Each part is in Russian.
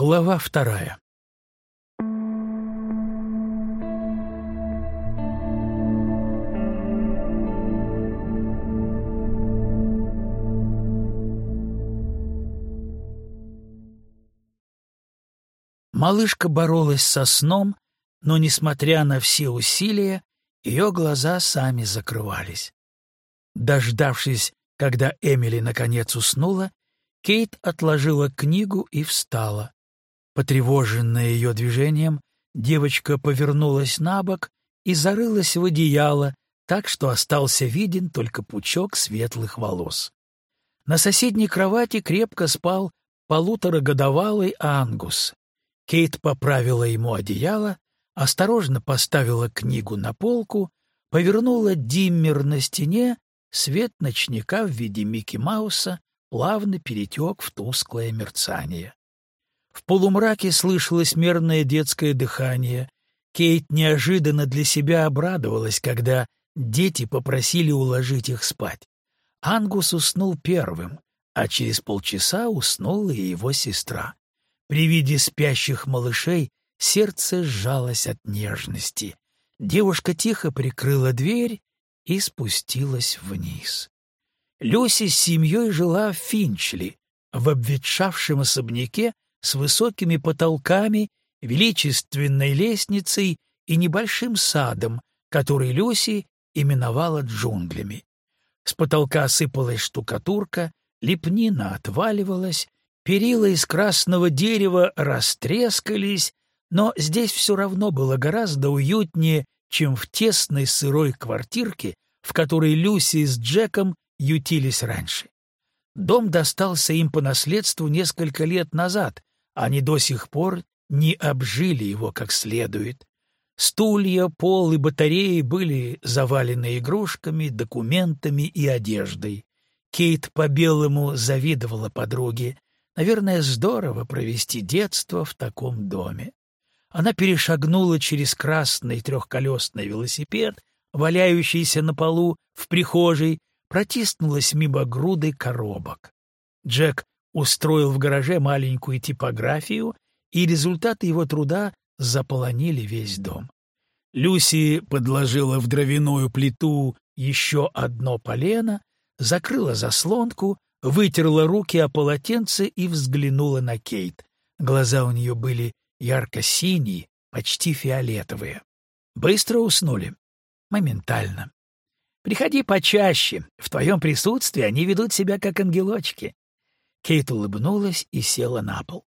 Глава вторая Малышка боролась со сном, но, несмотря на все усилия, ее глаза сами закрывались. Дождавшись, когда Эмили наконец уснула, Кейт отложила книгу и встала. Потревоженная ее движением, девочка повернулась на бок и зарылась в одеяло, так что остался виден только пучок светлых волос. На соседней кровати крепко спал полуторагодовалый Ангус. Кейт поправила ему одеяло, осторожно поставила книгу на полку, повернула диммер на стене, свет ночника в виде Микки Мауса плавно перетек в тусклое мерцание. В полумраке слышалось мерное детское дыхание. Кейт неожиданно для себя обрадовалась, когда дети попросили уложить их спать. Ангус уснул первым, а через полчаса уснула и его сестра. При виде спящих малышей сердце сжалось от нежности. Девушка тихо прикрыла дверь и спустилась вниз. Люси с семьей жила в Финчли, в обветшавшем особняке с высокими потолками, величественной лестницей и небольшим садом, который Люси именовала джунглями. С потолка сыпалась штукатурка, лепнина отваливалась, Перила из красного дерева растрескались, но здесь все равно было гораздо уютнее, чем в тесной сырой квартирке, в которой Люси с Джеком ютились раньше. Дом достался им по наследству несколько лет назад, они до сих пор не обжили его как следует. Стулья, пол и батареи были завалены игрушками, документами и одеждой. Кейт по-белому завидовала подруге. Наверное, здорово провести детство в таком доме. Она перешагнула через красный трехколесный велосипед, валяющийся на полу в прихожей, протиснулась мимо груды коробок. Джек устроил в гараже маленькую типографию, и результаты его труда заполонили весь дом. Люси подложила в дровяную плиту еще одно полено, закрыла заслонку, вытерла руки о полотенце и взглянула на Кейт. Глаза у нее были ярко-синие, почти фиолетовые. Быстро уснули? Моментально. Приходи почаще. В твоем присутствии они ведут себя как ангелочки. Кейт улыбнулась и села на пол.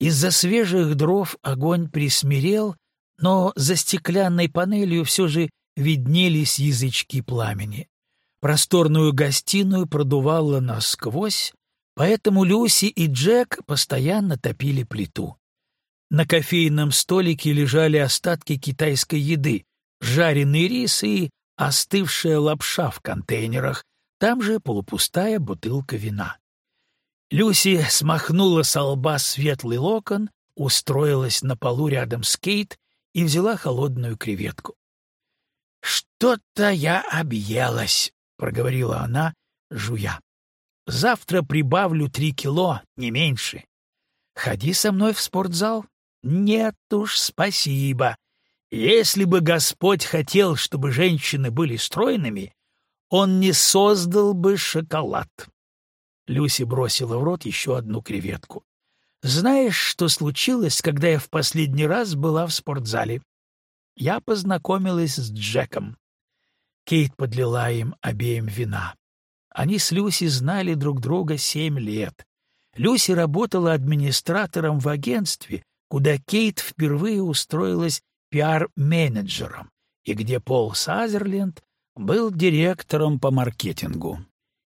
Из-за свежих дров огонь присмирел, но за стеклянной панелью все же виднелись язычки пламени. Просторную гостиную продувало насквозь, поэтому Люси и Джек постоянно топили плиту. На кофейном столике лежали остатки китайской еды, жареный рис и остывшая лапша в контейнерах, там же полупустая бутылка вина. Люси смахнула со лба светлый локон, устроилась на полу рядом с Кейт и взяла холодную креветку. «Что-то я объелась», — проговорила она, жуя. «Завтра прибавлю три кило, не меньше. Ходи со мной в спортзал?» «Нет уж, спасибо. Если бы Господь хотел, чтобы женщины были стройными, он не создал бы шоколад». Люси бросила в рот еще одну креветку. «Знаешь, что случилось, когда я в последний раз была в спортзале? Я познакомилась с Джеком. Кейт подлила им обеим вина. Они с Люси знали друг друга семь лет. Люси работала администратором в агентстве, куда Кейт впервые устроилась пиар-менеджером, и где Пол Сазерленд был директором по маркетингу.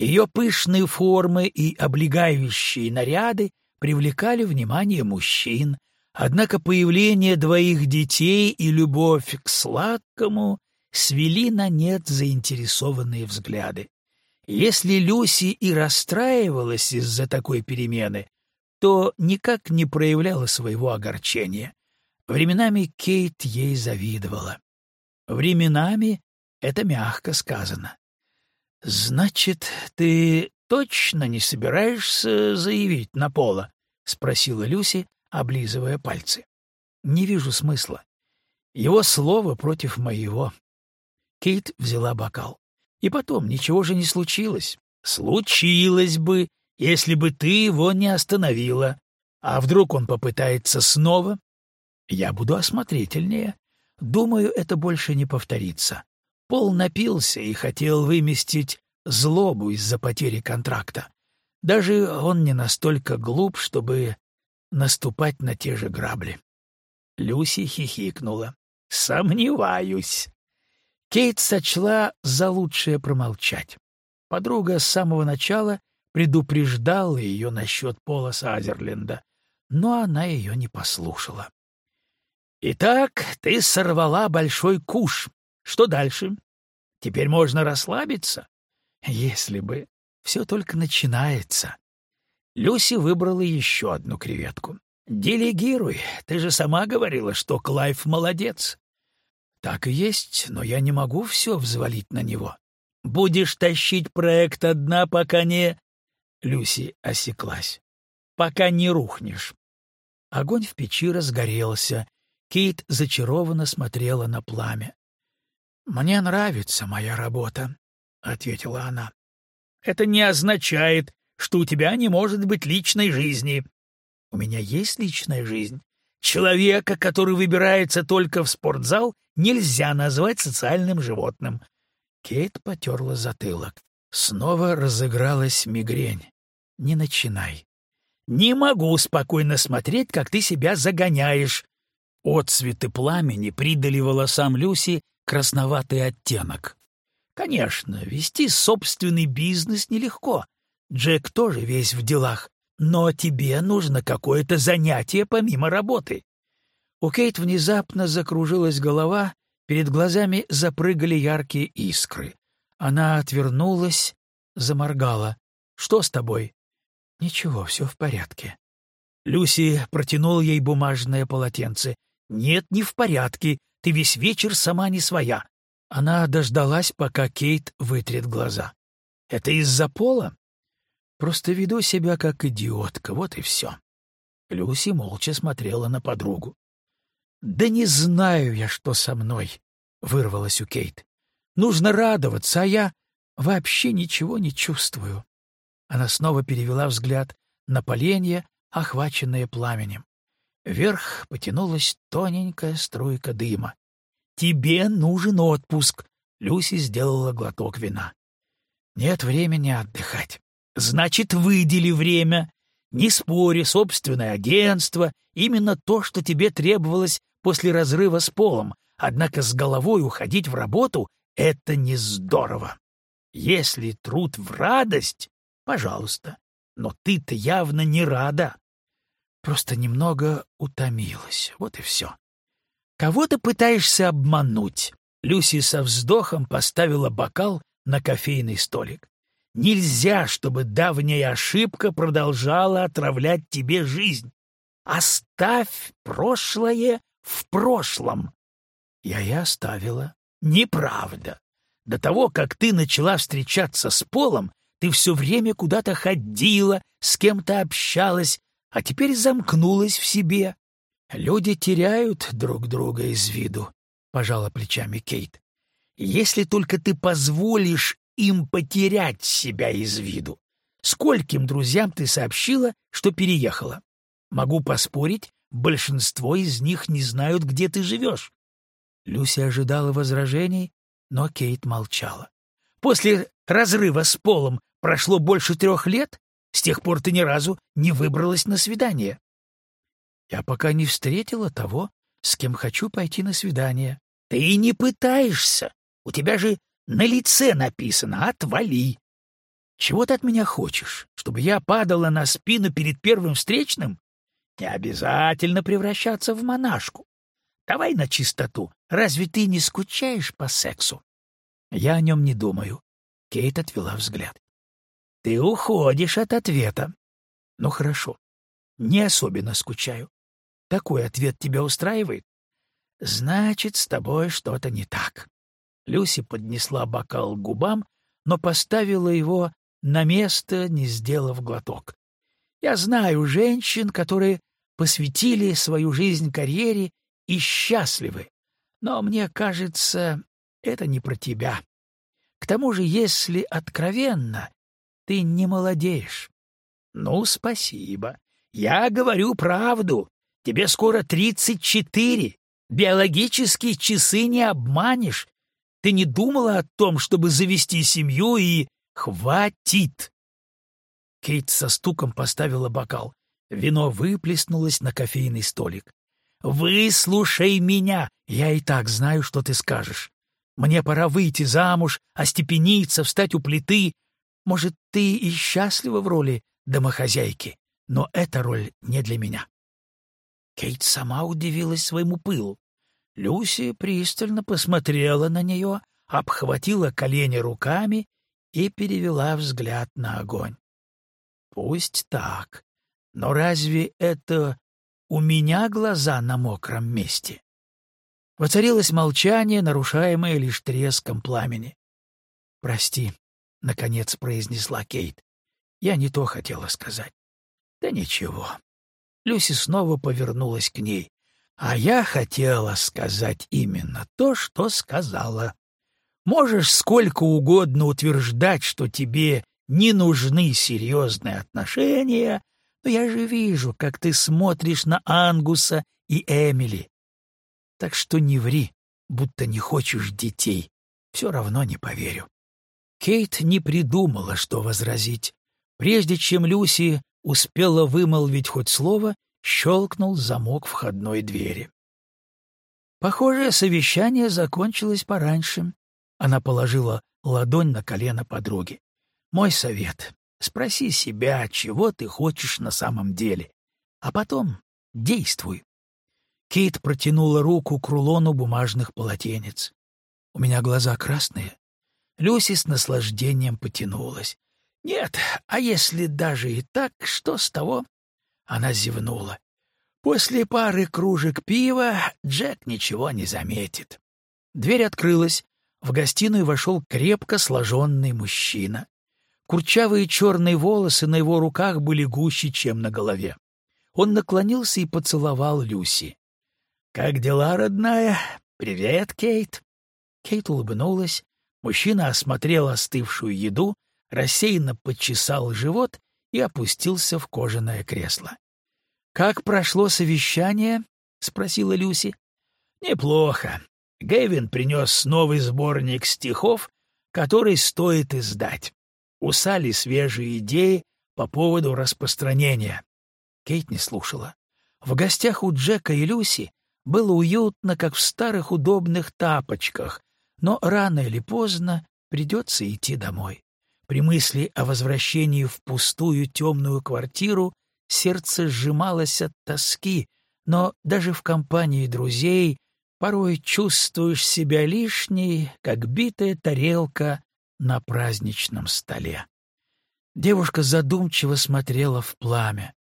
Ее пышные формы и облегающие наряды привлекали внимание мужчин, однако появление двоих детей и любовь к сладкому свели на нет заинтересованные взгляды. Если Люси и расстраивалась из-за такой перемены, то никак не проявляла своего огорчения. Временами Кейт ей завидовала. Временами это мягко сказано. «Значит, ты точно не собираешься заявить на Пола?» — спросила Люси, облизывая пальцы. «Не вижу смысла. Его слово против моего». Кейт взяла бокал. «И потом, ничего же не случилось. Случилось бы, если бы ты его не остановила. А вдруг он попытается снова? Я буду осмотрительнее. Думаю, это больше не повторится. Пол напился и хотел выместить злобу из-за потери контракта. Даже он не настолько глуп, чтобы наступать на те же грабли. Люси хихикнула. «Сомневаюсь». Кейт сочла за лучшее промолчать. Подруга с самого начала предупреждала ее насчет Пола Сазерленда, но она ее не послушала. «Итак, ты сорвала большой куш. Что дальше? Теперь можно расслабиться?» «Если бы. Все только начинается». Люси выбрала еще одну креветку. «Делегируй. Ты же сама говорила, что Клайв молодец». «Так и есть, но я не могу все взвалить на него. Будешь тащить проект одна, пока не...» Люси осеклась. «Пока не рухнешь». Огонь в печи разгорелся. Кейт зачарованно смотрела на пламя. «Мне нравится моя работа», — ответила она. «Это не означает, что у тебя не может быть личной жизни». «У меня есть личная жизнь. Человека, который выбирается только в спортзал, нельзя назвать социальным животным». Кейт потерла затылок. Снова разыгралась мигрень. «Не начинай. Не могу спокойно смотреть, как ты себя загоняешь. Отцветы пламени придали волосам Люси красноватый оттенок. Конечно, вести собственный бизнес нелегко. Джек тоже весь в делах. Но тебе нужно какое-то занятие помимо работы. У Кейт внезапно закружилась голова, перед глазами запрыгали яркие искры. Она отвернулась, заморгала. «Что с тобой?» «Ничего, все в порядке». Люси протянул ей бумажное полотенце. «Нет, не в порядке. Ты весь вечер сама не своя». Она дождалась, пока Кейт вытрет глаза. «Это из-за пола?» «Просто веду себя как идиотка, вот и все». Люси молча смотрела на подругу. «Да не знаю я, что со мной», — вырвалась у Кейт. «Нужно радоваться, а я вообще ничего не чувствую». Она снова перевела взгляд на поленья, охваченные пламенем. Вверх потянулась тоненькая струйка дыма. «Тебе нужен отпуск!» — Люси сделала глоток вина. «Нет времени отдыхать. Значит, выдели время. Не спори, собственное агентство — именно то, что тебе требовалось после разрыва с полом, однако с головой уходить в работу — это не здорово. Если труд в радость, Пожалуйста. Но ты-то явно не рада. Просто немного утомилась. Вот и все. Кого ты пытаешься обмануть? Люси со вздохом поставила бокал на кофейный столик. Нельзя, чтобы давняя ошибка продолжала отравлять тебе жизнь. Оставь прошлое в прошлом. Я и оставила. Неправда. До того, как ты начала встречаться с Полом, ты все время куда-то ходила, с кем-то общалась, а теперь замкнулась в себе. Люди теряют друг друга из виду, — пожала плечами Кейт. Если только ты позволишь им потерять себя из виду. Скольким друзьям ты сообщила, что переехала? Могу поспорить, большинство из них не знают, где ты живешь. Люся ожидала возражений, но Кейт молчала. После разрыва с Полом Прошло больше трех лет? С тех пор ты ни разу не выбралась на свидание. Я пока не встретила того, с кем хочу пойти на свидание. Ты не пытаешься. У тебя же на лице написано «отвали». Чего ты от меня хочешь? Чтобы я падала на спину перед первым встречным? Не обязательно превращаться в монашку. Давай на чистоту. Разве ты не скучаешь по сексу? Я о нем не думаю. Кейт отвела взгляд. Ты уходишь от ответа. Ну хорошо. Не особенно скучаю. Такой ответ тебя устраивает? Значит, с тобой что-то не так. Люси поднесла бокал к губам, но поставила его на место, не сделав глоток. Я знаю женщин, которые посвятили свою жизнь карьере и счастливы. Но мне кажется, это не про тебя. К тому же, если откровенно, ты не молодеешь. Ну, спасибо. Я говорю правду. Тебе скоро тридцать четыре. Биологические часы не обманешь. Ты не думала о том, чтобы завести семью и... Хватит! Кейт со стуком поставила бокал. Вино выплеснулось на кофейный столик. «Выслушай меня! Я и так знаю, что ты скажешь. Мне пора выйти замуж, остепениться, встать у плиты. Может, ты и счастлива в роли домохозяйки, но эта роль не для меня». Кейт сама удивилась своему пылу. Люси пристально посмотрела на нее, обхватила колени руками и перевела взгляд на огонь. «Пусть так, но разве это у меня глаза на мокром месте?» Воцарилось молчание, нарушаемое лишь треском пламени. «Прости», — наконец произнесла Кейт. «Я не то хотела сказать». «Да ничего». Люси снова повернулась к ней. «А я хотела сказать именно то, что сказала. Можешь сколько угодно утверждать, что тебе не нужны серьезные отношения, но я же вижу, как ты смотришь на Ангуса и Эмили. Так что не ври, будто не хочешь детей. Все равно не поверю. Кейт не придумала, что возразить. Прежде чем Люси успела вымолвить хоть слово, щелкнул замок входной двери. Похоже, совещание закончилось пораньше. Она положила ладонь на колено подруги. «Мой совет — спроси себя, чего ты хочешь на самом деле, а потом действуй. Кейт протянула руку к рулону бумажных полотенец. «У меня глаза красные». Люси с наслаждением потянулась. «Нет, а если даже и так, что с того?» Она зевнула. «После пары кружек пива Джек ничего не заметит». Дверь открылась. В гостиную вошел крепко сложенный мужчина. Курчавые черные волосы на его руках были гуще, чем на голове. Он наклонился и поцеловал Люси. «Как дела, родная? Привет, Кейт!» Кейт улыбнулась. Мужчина осмотрел остывшую еду, рассеянно подчесал живот и опустился в кожаное кресло. «Как прошло совещание?» — спросила Люси. «Неплохо. Гэвин принес новый сборник стихов, который стоит издать. У Салли свежие идеи по поводу распространения». Кейт не слушала. В гостях у Джека и Люси было уютно, как в старых удобных тапочках, но рано или поздно придется идти домой. При мысли о возвращении в пустую темную квартиру сердце сжималось от тоски, но даже в компании друзей порой чувствуешь себя лишней, как битая тарелка на праздничном столе. Девушка задумчиво смотрела в пламя.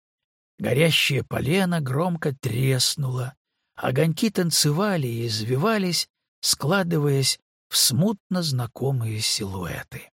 Горящее полено громко треснуло, Огоньки танцевали и извивались, складываясь в смутно знакомые силуэты.